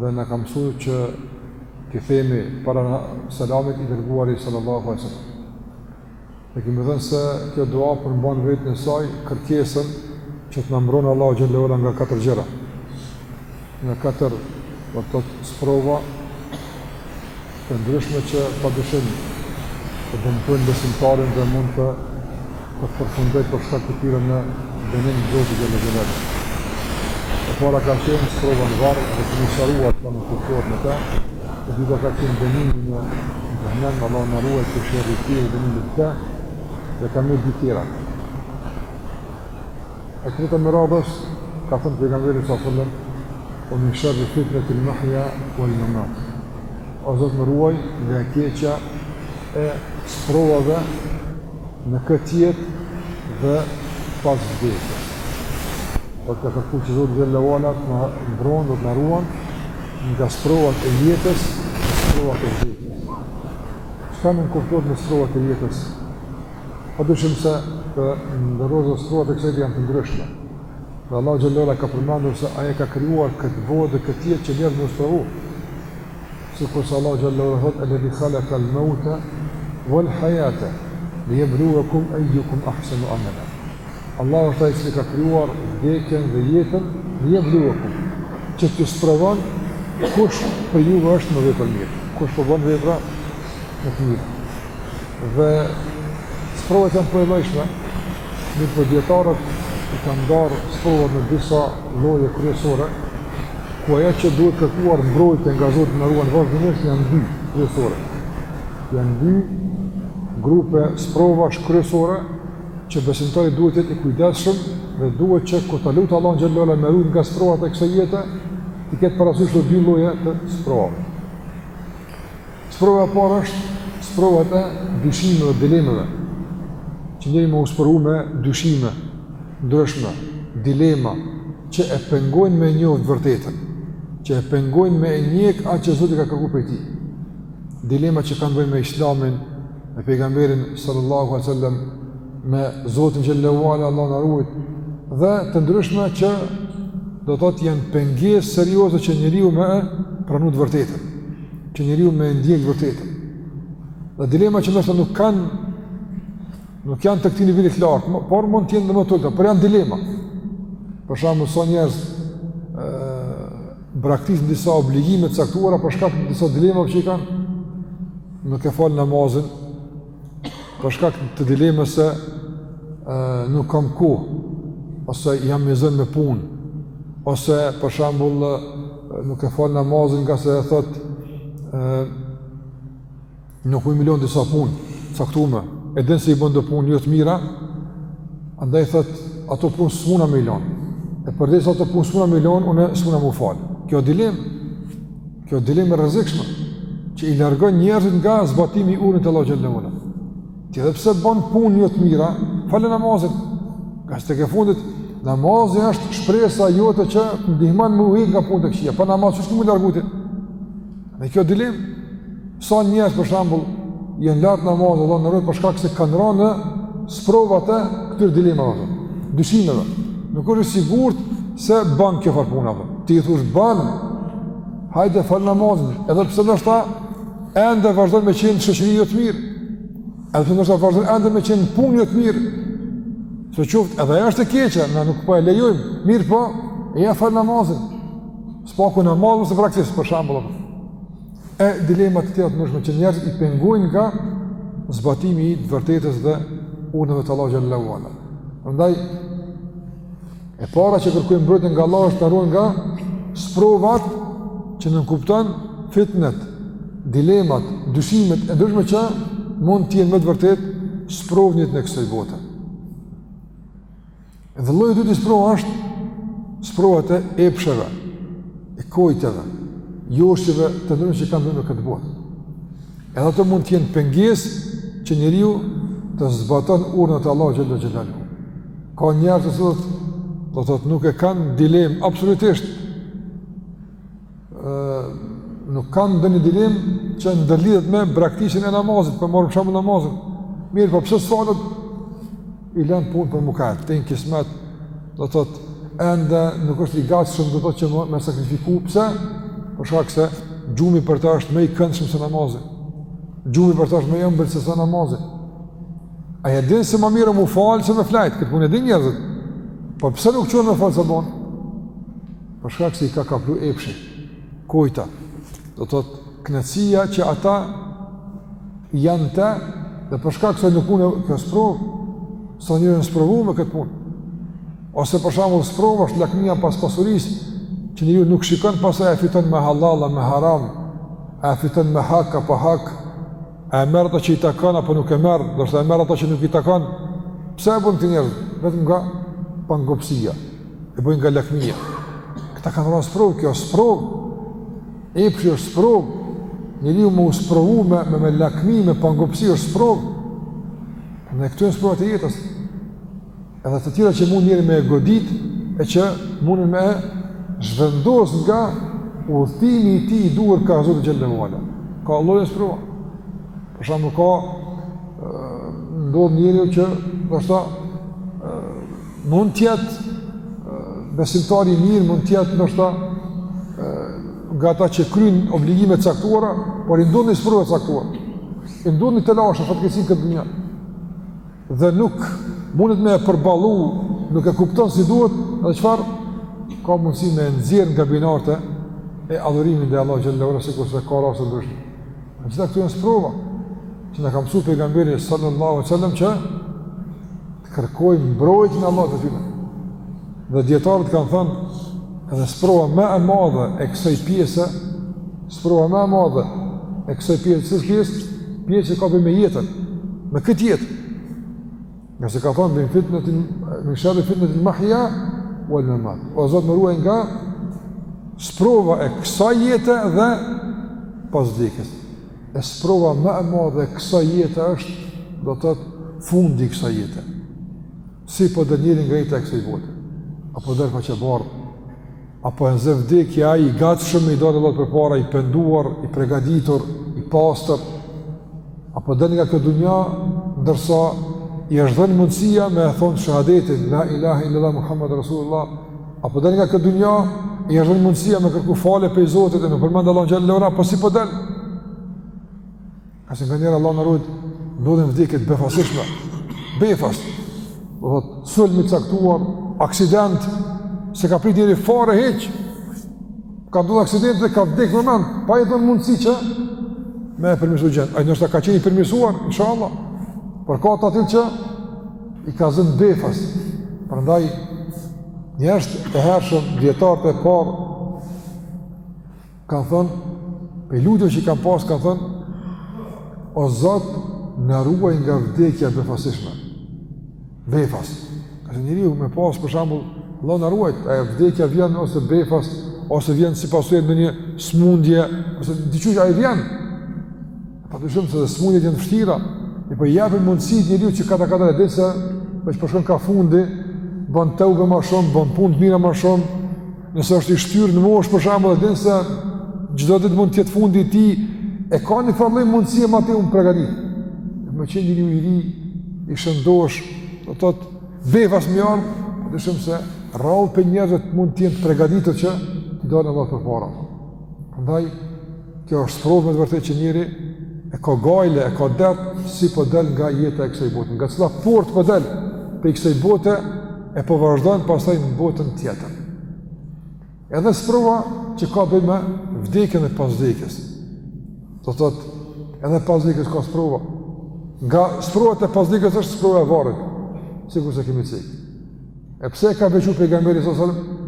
dhe na ka msu që t'i themi para selamit i dërguari sallallahu alaihi wasallam. Ne kemi thënë se kjo dua përmban vetën e saj kërkesën që të na mbron Allahu xhallahu ala nga katër gjëra. Nga katër, do të thotë sprova, të ndryshme që padyshim e dëmtojnë besimtarin dhe mund të përfundoj për shkak të tyre në dënim të Zotit xhelle xhelaluhu. E para ka qenë sprova në varr dhe kemi sqaruar çka nënkuptohet me të, e dyta ka qenë dënimi në xhehenem, Allahu na ruajt prej sherrit të tij dhe dënimit të tij, dhe ka edhe dy tjera. E treta me radhë, ka thënë pejgamberi sa sallam, ue min sharri fitnetil mahja wal mamat. O Zot na ruaj nga e keqja e sprovave në këtë jetë dhe pas vdekjes. Pra të kërkojmë që Zoti xhele ue ala të na mbron dhe të na ruan nga sprovat e jetës dhe sprovat e vdekjes. Çka nënkuptohet me sprovat e jetës? Pa dyshim se të nderuar sprovat e kësaj jete janë të ndryshme. Dhe Allahu xhele ue ala ka përmendur se ai e ka krijuar këtë botë dhe këtë jetë që njeriun me sprovu. Sikurse Allahu xhele ue ala thot, el-ledhi halekal meute uel hajate li jebluekum ejjukum ahsenu amela. Allahu është ai që ka krijuar vdekjen dhe jetën, li jebluekum, që t'ju sprovon kush prej juve është më vepërmirë, kush po bën vepra më të mira. Dhe sprovat janë llojllojshme, mirëpo dijetarët i kanë ndarë sprovat në disa lloje kryesore, ku ajo që duhet kërkuar mbrojtje nga Zoti na ruan vazhdimisht janë dy kryesore. Janë dy grupe sprovash kryesore që besimtari duhet të jetë i kujdesshëm dhe duhet që kur ta lut Allahun xhele ue ala me ruajt nga sprovat e kësaj jete, t'i ketë parasysh këto dy lloje të sprovave. Sprova e parë është sprova e dyshimeve dhe dilemave. Që njeriu me u sprovu me dyshime të ndryshme, dilema, që e pengojnë me e njoh të vërtetën, që e pengojnë me e ndjek atë që Zoti ka kërku prej tij. Dilema që kanë të bëjnë me islamin, me pejgamberin sallallahu a sallam, me Zotin xhele ue ala, Allahu na ruajt, dhe të ndryshme që do të thotë janë pengesë serioze që njeriu me e pranu të vërtetën. që njeriu me e ndjek të vërtetën. Dhe dilema që ndoshta nuk kanë nuk janë të këtij niveli të lartë, por mund të jenë edhe më të ulta, por janë dilema. Për shembull, sa njerëz i braktisin disa obligime të caktuara për shkak të disa dilemave që i kanë, nuk e fal namazin, për shkak të dilemës se nuk kam kohë, ose jam i zënë me punë, ose për shembull nuk e fal namazin ngase thotë nuk muj me i lon disa punë t'caktume, e din se i bon do punë jo të mira, andaj thotë ato punë s'muna me i lon, e përderisa ato punë s'muna me i lon, unë s'muna m'u fal. Kjo dilemë, Kjo dilemë e rrezikshme që i largon njerëzit nga zbatimi i urnit të Allahut xhele ve ala. Ti edhe pse bën punë jo të mira, fale namazin. Ngase tek e fundit, namazi është shpresa jote që të ndihman me u hjek nga punët e këqija, pa namaz qysh ki me u largu ti. Dhe kjo dilemë, Sa njerëz për shembull janë larg namazit, vëllezër të nderuar për shkak se kanë rënë në sprovat e këtyre dilemave, dyshimeve. Nuk është i sigurt se bën kjo farë puna. Ti i thosh bën, hajde fal namazin, edhe pse ndoshta ende vazhdon me qenë në shoqëri jo të mirë. Edhe pse ndoshta vazhdon ende me qenë në punë jo të mirë. Se qoftë edhe ajo është e keqe, na nuk po e lejojmë. Mirëpo, eja fal namazin. Së paku namazin ta praktikosh për shembull. e dilema të tjera të ndryshme që njerëzit i pengojnë nga zbatimi i të vërtetës dhe urdhrave të Allahut xhele ve ala. Prandaj e para që kërkojmë mbrojtje nga Allahu është të na ruan nga sprovat që nënkupton fitnet, dilemat, dyshimet e ndryshme që mund të jenë me të vërtetë sprovë e jetës së kësaj bote. Dhe lloji i dytë i sprovave është sprova e epsheve, e kënaqësive, joshjeve të ndryshme që kanë në këtë botë. Edhe ato mund të jenë pengesë që njeriu të zbaton urnat e Allahut xhele xhelaluhu. Ka njerëz të cilët, do thotë nuk e kanë dilemë absolutisht. nuk kanë ndonjë dilemë që ndërlidhet me braktisjen e namazit, po e marrim shembull namazin. Mirëpo pse s'falet, i len punë për mukajet, tjetrën kismet, do të thotë, ende nuk është i gatshëm do të thotë që me, me sakrifiku, pse? Për shkak se gjumi për ta është më i këndshëm se namazi. Gjumi për ta është më i ëmbël se se namazi. A e din se ma mirë m'u fal se me fjet, këtë punë e dinë njerëzit. Po pse nuk çohen me fal sabahun? Për shkak se i ka kaplu epshi, kojta, do të thotë knaqësia që ata kanë në te, dhe për shkak se nuk mun, kjo sprovë, se janë sprovu me këtë punë, ose për shembull sprovë është lakmia pas pasurisë, që njeriu nuk shikon pastaj a e fiton me hallall a me haram, a e fiton me hak a pa hak, a e merr atë që i takon, apo nuk e merr, ndoshta e merr atë që nuk i takon, pse e bon këtë njeriu, vetëm nga pangopësia. E bëjnë nga lakmia. Këta kanë ra n'sprovë, kjo është sprovë. Epshi është sprovë. Njeriu me u sprovu me, me, me lakmi, me pangopësi është sprovë. Këto janë sprovat e jetës. Edhe të tjera që mund njerin me e godit, e që mund me e zhvendos nga udhëtimi i tij i duhur kah Zoti xhele ve ala. Ka lloje sprova. Për shembull ka ndodh njeri që, ndoshta, Mund të jetë besimtar i mirë, mund të jetë ndoshta nga ata që kryjn obligime të caktuara, por i ndodhin sprova të caktuara. I ndodhin telashe, fatkeqësi n'këtë dynja. Dhe nuk mundet me e përballu, nuk e kupton si duhet, edhe çfarë ka mundësi me e nxjerr nga binarët e adhurimit ndaj Allahut xhele ve ala sikurse ka raste të ndryshme. Të gjitha këto janë sprova, që na ka mësu pejgamberi sallallahu alejhi ve selam që Kërkojmë mbrojtjen e Allahut prej tyne. Dhe dijetarët kanë thënë, edhe sprova më e madhe e kësaj pjese, sprova më e madhe e kësaj pjese, çfarë pjesë? Pjesë që ka të bëjë me jetën, me këtë jetë. Ngase ka thonë, min fitnetil, min sherri fitnetil mahja uel memat. O Zot më ruaj nga sprova e kësaj jete dhe pas vdekjes. E sprova më e madhe e kësaj jete është, do të thotë fundi i kësaj jete. Si po del njeri nga jeta e kësaj bote. A po del faqebardhë. A po e nxe vdekja ai i gatshëm, i dalë Allahut përpara, i penduar, i përgatitur, i pastër. A po del nga kjo dunja, ndërsa i është dhënë mundësia me e thonë shahadetin, la ilaha illallah Muhammed Rasulullah, A po del nga kjo dynja, i është dhënë mundësia me kërku falje prej Zotit e me përmend Allahun xhele ve ala, apo si po del? Ngase nganjëherë Allahu na ruajtë, ndodhin vdekje të befasishme, befas, do të thotë sulm i caktuar, aksident, s'e ka prit njeri fare hiç, ka ndodhë aksident dhe ka vdek në vend, pa iu dhënë mundësi që me e përmirësu gjendjen. Ai ndoshta ka qenë i përmirësuar, inshallah, por ka të atillë që i ka zënë befas, prandaj njerëzit e hershëm dijetarët e parë kanë thënë, prej lutjeve që i kanë pasë kanë thënë, o Zot na ruaj nga vdekja e befasishme, befas, ngase njeriu me pasë për shembull, Allahu na ruajt, e vdekja vjen ose befas, ose vjen si pasojë e ndonjë smundje, ose diqysh ajo vjen, Pa dyshim se edhe smundjet janë t'vështira, po i japin mundësi njeriut që kata kata e di se veç po shkon ka fundi, bën teube ma shumë, bën punë të mira ma shumë, nëse është i shtyrë në moshë për shembull e di se gjitha ditë mund t'jetë fundi i tij, e ka një farloj mundësie me u pregatit. E me qenë njeriu i ri, i shëndosh, do të thotë befas më jarë, dyshim se rrallë prej njerëzve mund t'jenë t'pregatitur që t'i dalin Allahut përpara. Ndaj, Kjo është sprovë me të vërtetë që njeriu e ka gajle, e ka dert si po del nga jeta e kësaj bote. Nga cila portë po del prej kësaj bote e po vazhdon pastaj në botën tjetër. Edhe sprova që ka t'bëjë me vdekjen e pas vdekjes. Do të thotë edhe pas vdekjes ka sprova. Nga sprovat e pas vdekjes është sprova e varrit, sikurse kemi cek. E pse e ka veçu pejgamberi sallallahu alajhi wasallam?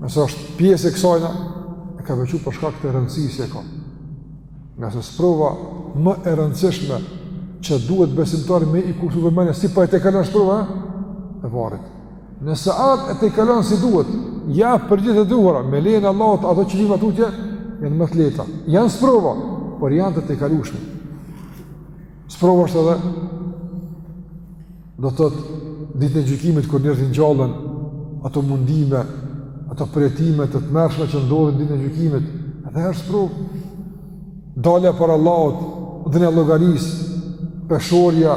Nëse është pjesë e kësajna, e ka veçu për shkak të rëndësisë që ka. Ngase sprova më e rëndësishme që duhet besimtari me i kushtu vëmendje, si po e tejkalon, sprova e varrit. Nëse atë e tejkalon si duhet, jep përgjigjet e duhura, me lejen e Allahut ato që vijnë ma tutje, janë më të lehta. Janë sprova, por janë të tejkalushme. Sprovë është edhe do të thotë ditën e gjykimit kur njerëzit ngjallen ato mundime, ato përjetime të tmerrshme që ndodhin ditën e gjykimit, edhe është sprovë. Dalja para Allahut, dhënia e llogarisë, peshorja,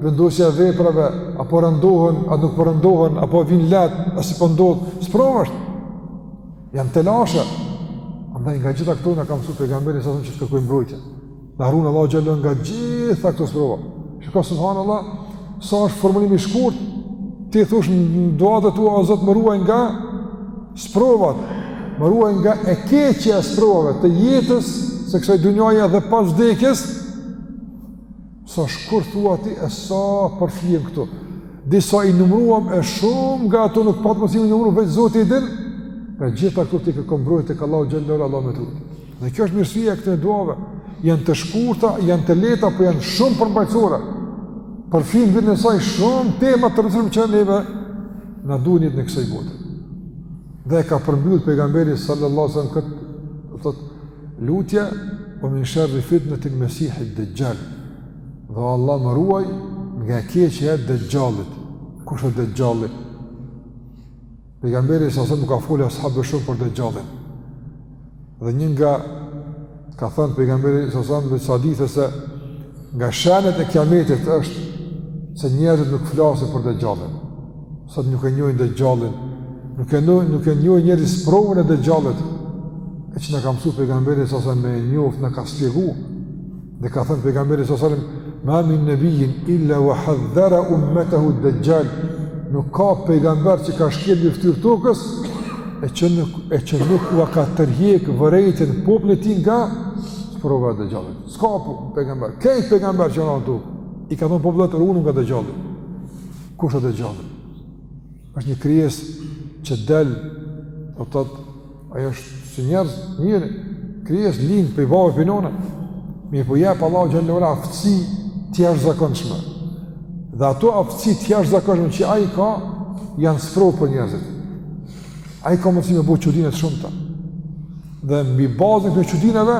vendosja e veprave, a po rëndohen, a nuk po rëndohen, a po vijnë lehtë, a si po ndodh, sprovë është. Janë telashe. Andaj nga gjitha këto na ka mësu pejgamberi sallallahu alajhi wasallam që të kërkojmë mbrojtje. Na ruajt Allahu xhele shanuhu nga gjitha këto sprova. Që ka subhanallah, sa është formulimi i shkurt, ti thush në duatë tua, o Zot, më ruaj nga sprovat, më ruaj nga e keqja e sprovave të jetës, së kësaj dunjaje dhe pas vdekjes, sa shkurt thua ti e sa përfshihen këtu. Disa i numruam e shumë nga ato nuk patëm mundësi me i numru, veç Zoti i din, nga gjitha këto ti kërkon mbrojtje ka Allahu xhele shanuhu, Allahu me të Dhe kjo është mirësia e këtyre duave. Janë të shkurta, janë të lehta, por janë shumë përmbajtësore. Përfshin në veten e saj shumë tema të rëndësishme që neve na duhen në jetën e kësaj bote. Dhe e ka përmbyllë pejgamberi sallallahu alajhi wasallam këtë thot lutje wa min sharri fitnatil mesihid dexhall. Dhe Allah më ruaj nga e keqja e dexhallit. Kush është dexhalli? Pejgamberi sallallahu alajhi wasallam u ka folë as'habëve shumë për dexhallin. Dhe një nga ka thënë pejgamberi sallallahu alajhi wasallam në hadithe se nga shenjat e kiametit është se njerëzit nuk flasin për dexhallin. Sot nuk e njohin dexhallin. Nuk e njohin, nuk e njohin njerëzit sprovën e dexhallit. E që na ka mësu pejgamberi sallallahu alajhi wasallam me e njoft na ka shpjegu. Dhe ka thënë pejgamberi sallallahu alajhi wasallam, "Ma min nabiyyin illa wa hadhara ummatahu ad-dajjal." Nuk ka pejgamber që ka shkel në fytyrë tokës e që nuk e që nuk ua ka tërhjek vërejtën popullit tij nga prova e dëgjallit. S'ka pas pejgamber, krejt pejgamberët që ran n'tokë i ka thonë popullit ruhu nga dëgjalli. Kush është dëgjalli? Është një krijesë që del, do të thotë, ai është si njerëz, njeri, krijesë lind prej babe, prej nane. Mirëpo i jep Allahu xhelle ve ala aftësi të jashtëzakonshme. Dhe ato aftësi të jashtëzakonshme që ai ka janë sprovë për njerëzit. Ai ka mundësi me bo çudina të shumta. Dhe mbi bazën e këtyre çudinave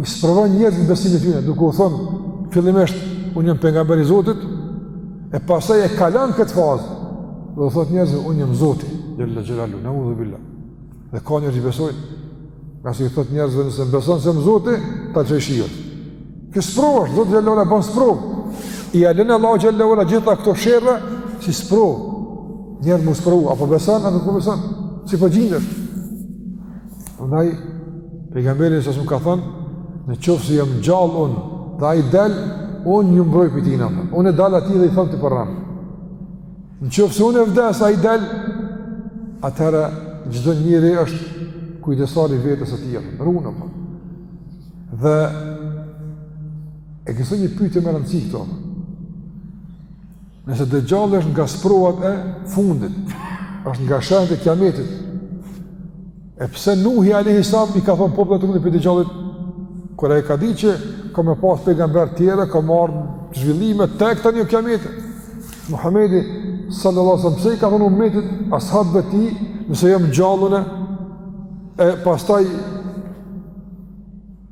i sprovon njerëzit besimin e tyre, duke u thënë fillimisht unë jam pejgamber i Zotit, e pastaj e kalon këtë fazë, dhe u thot njerëzve, unë jam zoti, xhelle xhelaluhu, neudhubilah. Dhe ka njerëz që i besojnë, ngase i thot njerëzve nëse më beson se jam zoti, ta qes shiun. Kjo sprovë është, zoti xhelle xhelaluhu e bon sprovë. Ia len Allahu xhelle xhelaluhu, gjitha këto sherre, si sprovë. Njerëzit me sprovu, a po beson, a po beson, si po gjindesh. Prandaj pejgamberi sa më ka thënë, në qoftë se jam gjallë unë, dhe ai del, unë ju mbroj prej tina. Unë i dal atij dhe i them ti po rren. Në qoftë se unë vdes ai del, atëherë çdo njeri është kujdestar i vetes së tij. Runu, po. Dhe e kisha një pyetje me rëndësi këtu. Nëse dëgjalli është nga sprovat e fundit, është nga shenjat e kiametit. E pse Nuhi alayhi salam i ka thon popullit të tij prej dëgjallit kur ai ka dit që ka me pas pejgamber të tjerë, ka me ardh zhvillime tek tani vjen kiameti. Muhamedi sallallahu alaihi wasallam pse i ka thon ummetit ashabëve të tij, nëse jam gjallë unë e pastaj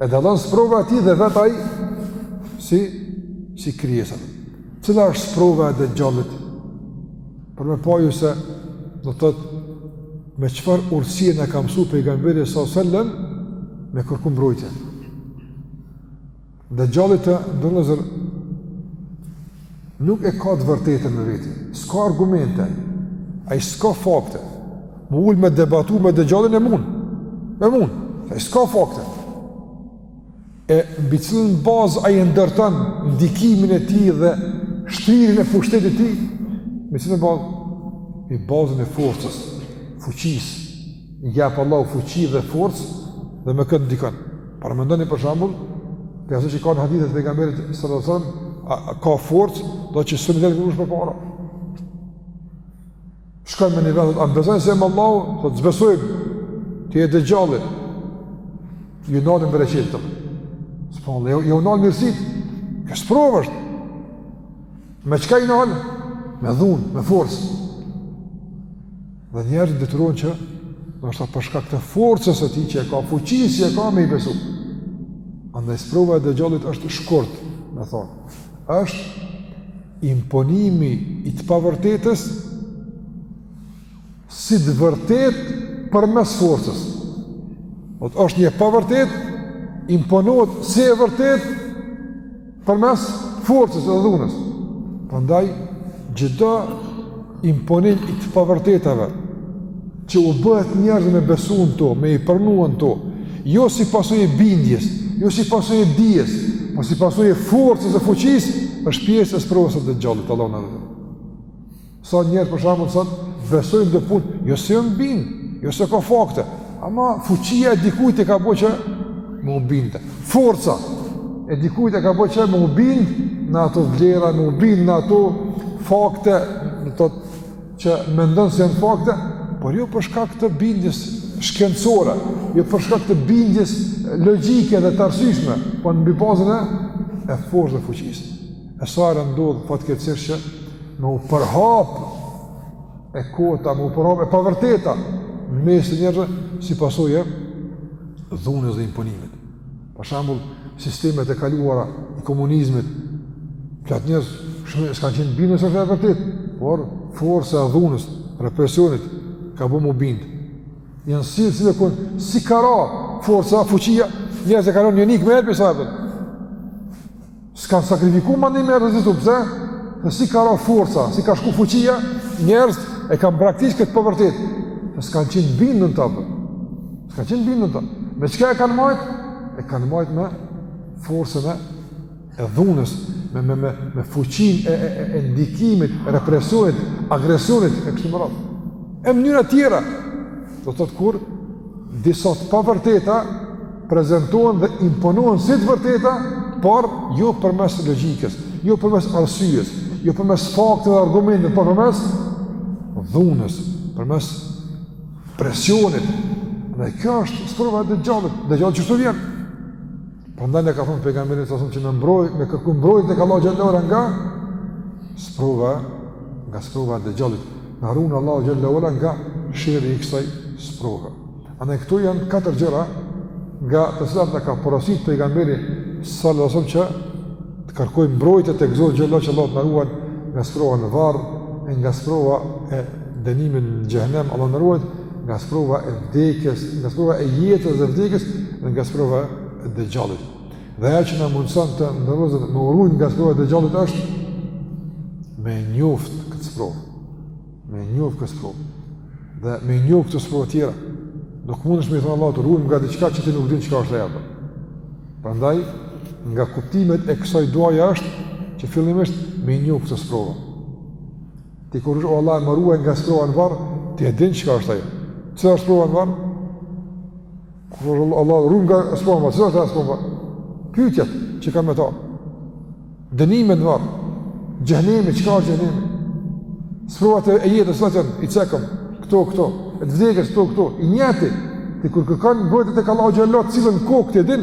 E dallon sprova e tij dhe vet ai si si krijesa. Cila është sprova e dëgjallit? Për me pa ju se do të thotë me çfarë urtësie na ka mësu pejgamberi sa sëllëm me kërku mbrojtje. Dëgjallit të ndërëzër Nuk e ka të vërtetën në veti, s'ka argumente, ai s'ka fakte, me u ul me debatu me dëgjallin e mund, me mund, ai s'ka fakte. E mbi cilën bazë ai e ndërton ndikimin e tij dhe shtrirjen e pushtetit tij, mbi cilën bazë, mbi bazën e forcës, fuqisë, i jep Allahu fuqi dhe forcë dhe me këtë ndikon. Paramendoni për shembull, prej asaj që ka në hadithe të pejgamberit sallallahu alajhi wasallam, ka forcë, do që s'i del kush përpara. Shkon me një vend, a më beson se jam Allahu, thotë s'të besoj. Ti je Dexhalli. Ju ndalen bereqetet. Subhanallah, ju ndalen mirësitë. Kjo sprova është. Me çka i ndal? Me dhunë, me forcë. Dhe njerëzit detyrohen që ndoshta për shkak të forcës së tij që e ka fuqinë që e ka me i besu. Andaj sprova e Dexhallit është shkurt, me thonë. është imponimi i të pavërtetës si të vërtetë përmes forcës. Po, është një e pavërtetë, imponohet si e vërtetë Përmes forcës dhe dhunës. Prandaj, çdo imponim i të pavërtetave, që u bëhet njerëzve me besu në to, me i pranu ato, jo si pasojë e bindjes, jo si pasojë e dijes, po si pasojë e forcës dhe fuqisë, është pjesë e sprovës së Dexhallit, Allahu na. Sa njerëz për shembull sot besojnë do punë, jo se janë bind, jo se ka fakte, ama fuqia e dikujt e ka bo që me u bind. Forca e dikujt e ka bo që me u bind në ato vlera, me u bind në ato fakte, në ato që mendon se janë fakte, por jo për shkak të bindjes shkencore, jo për shkak të bindjes logjike dhe të arsyeshme, por mbi bazën e forcës dhe fuqisë. E sa herë ndodh fatkeqësisht që me u përhap e kota, me u përhap e pavërteta në mes të njerëzve si pasojë e dhunës dhe imponimit. Për shembull, sistemet e kaluara të komunizmit plot njerëz shumë s'kanë qenë bind se është e vërtetë, por forca e dhunës, represionit ka bo me u bind. Janë si si ku si ka ra forca, fuqia, njerëzit kanë një nik më e pesë S'kanë sakrifiku ma as me rezistu, pse? Se si ka ra forca, si ka shku fuqia, njerëzit e kanë braktis këtë të pavërtetë. Se s'kanë qenë bind në ta. S'kanë qenë bind në ta. Me çka e kanë majtë? E kanë majtë me forcën e e dhunës, me, me, me, me fuqinë e, e, e, e ndikimit, represionit, agresionit, e kështu me radhë. E mënyra tjera, do të thotë kur, disa të pavërteta prezentohen dhe imponohen si të vërteta, por jo përmes logjikës, jo përmes arsyes, jo përmes fakteve dhe argumenteve, por përmes dhunës, përmes presionit. Dhe kjo është sprova e Dexhallit, Dexhalli kështu vjen. Prandaj na ka thënë pejgamberi sa që me mbroj, me kërku mbrojtje tek Allahu xhallahu nga sprova, nga sprova e Dexhallit. Na ruajt Allahu xhallahu ala nga sherri i kësaj sprove. Andaj këto janë katër gjëra nga të cilat na ka porositur pejgamberi sallallahu alajhi wasallam që të kërkojmë mbrojtje tek Zoti xhallahu që Allahu të na ruan nga sprova në varr, nga sprova e dënimit në xhehenem, Allahu na ruajt. nga sprova e vdekjes, nga sprova e jetës dhe vdekjes, dhe nga sprova e Dexhallit. Dhe ajo që na mundëson, të nderuar vëllezër, me u rujt nga sprova e Dexhallit është me e njoft këtë sprovë. Me njoft këtë sprovë. Dhe me njoft këto sprova tjera. Nuk mundesh me i thonë Allahut më ruj nga diçka që ti nuk din çka është ajo pra. Prandaj, nga kuptimet e kësaj duaja është që fillimisht me i njoft këto sprova. Ti kur thu o Allah më ruaj nga sprova në varr, ti e din çka është ajo. Çka është sprova në varr? Kur thu Allah, Allah ruaj nga sprova në varr, çka është ajo sprovë? Pyetjet që ka me ta. Dënimi në varr. Xhehenemi, çka është xhehenemi? Sprovat e jetës, siç i cekëm, këto, këto, e të vdekjes, këto, këto, i njeh ti. Ti kur kërkon mbrojtje tek Allahu xhallahu, si në kokë ti e din,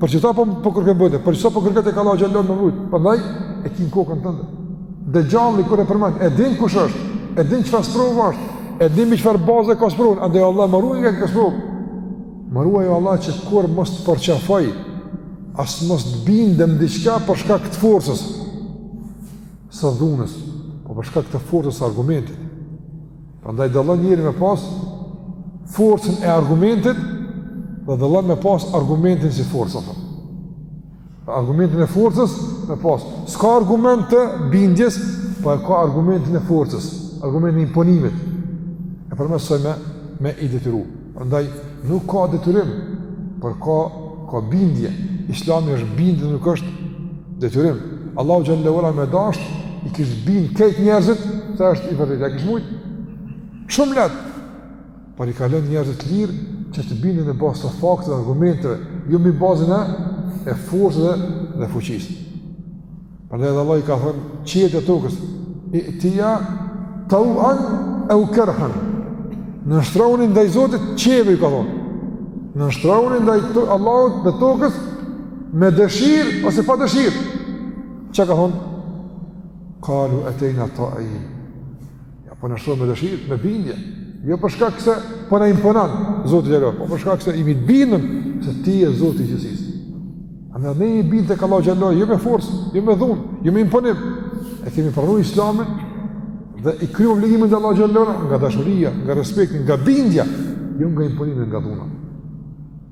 për çka po, po kërkon mbrojtje, për çka po kërkon tek Allahu xhallahu me t'rujt, prandaj e ki në kokën tënde. Dexhalli kur e përmend, e din kush është, e din çfarë sprove është, e din mbi çfarë baze ka sprovën, andaj o Allah më ruaj nga kjo sprovë. Më ruaj o Allah që kurrë mos të përqafoj, as mos të bindem diçka për shkak të forcës së dhunës, por për shkak të forcës së argumentit. Prandaj dallon njëri me pas forcën e argumentit dhe dallon me pas argumentin si forcë apo. Argumentin e forcës me pas. S'ka argument të bindjes, po e ka argumentin e forcës, argumentin e imponimit. E përmes saj me me i detyru. Prandaj nuk ka detyrim, por ka ka bindje. Islami është bindje, nuk është detyrim. Allahu xhallahu ala me dash i kish bind krejt njerëzit, a s'është e vërtetë, a kish mujt? Shumë lehtë. por i ka lënë njerëzit të lirë që të binden në bazë të fakteve, argumenteve, jo mbi bazën e e forcës dhe, dhe fuqisë. Prandaj edhe Allahu i ka thënë qiejve e tokës, "Itia taw'an aw karhan." Nënshtrohuni ndaj Zotit qiejve i ka thënë. Nënshtrohuni ndaj Allahut dhe tokës me dëshirë ose pa dëshirë. Çka ka thënë? Qalu atayna ta'in. Ja, po nënshtrohemi me dëshirë, me bindje. Jo për shkak se po na imponon Zoti xhallahu, po për shkak se jemi të bindun se ti je Zoti i gjithësisë. Andaj ne jemi bind tek Allahu xhallahu, jo me forcë, jo me dhunë, jo me imponim. E kemi pranu islamin dhe i kryjmë obligimet ndaj Allahut xhallahu, nga dashuria, nga respekti, nga bindja, jo nga imponimi e nga dhuna.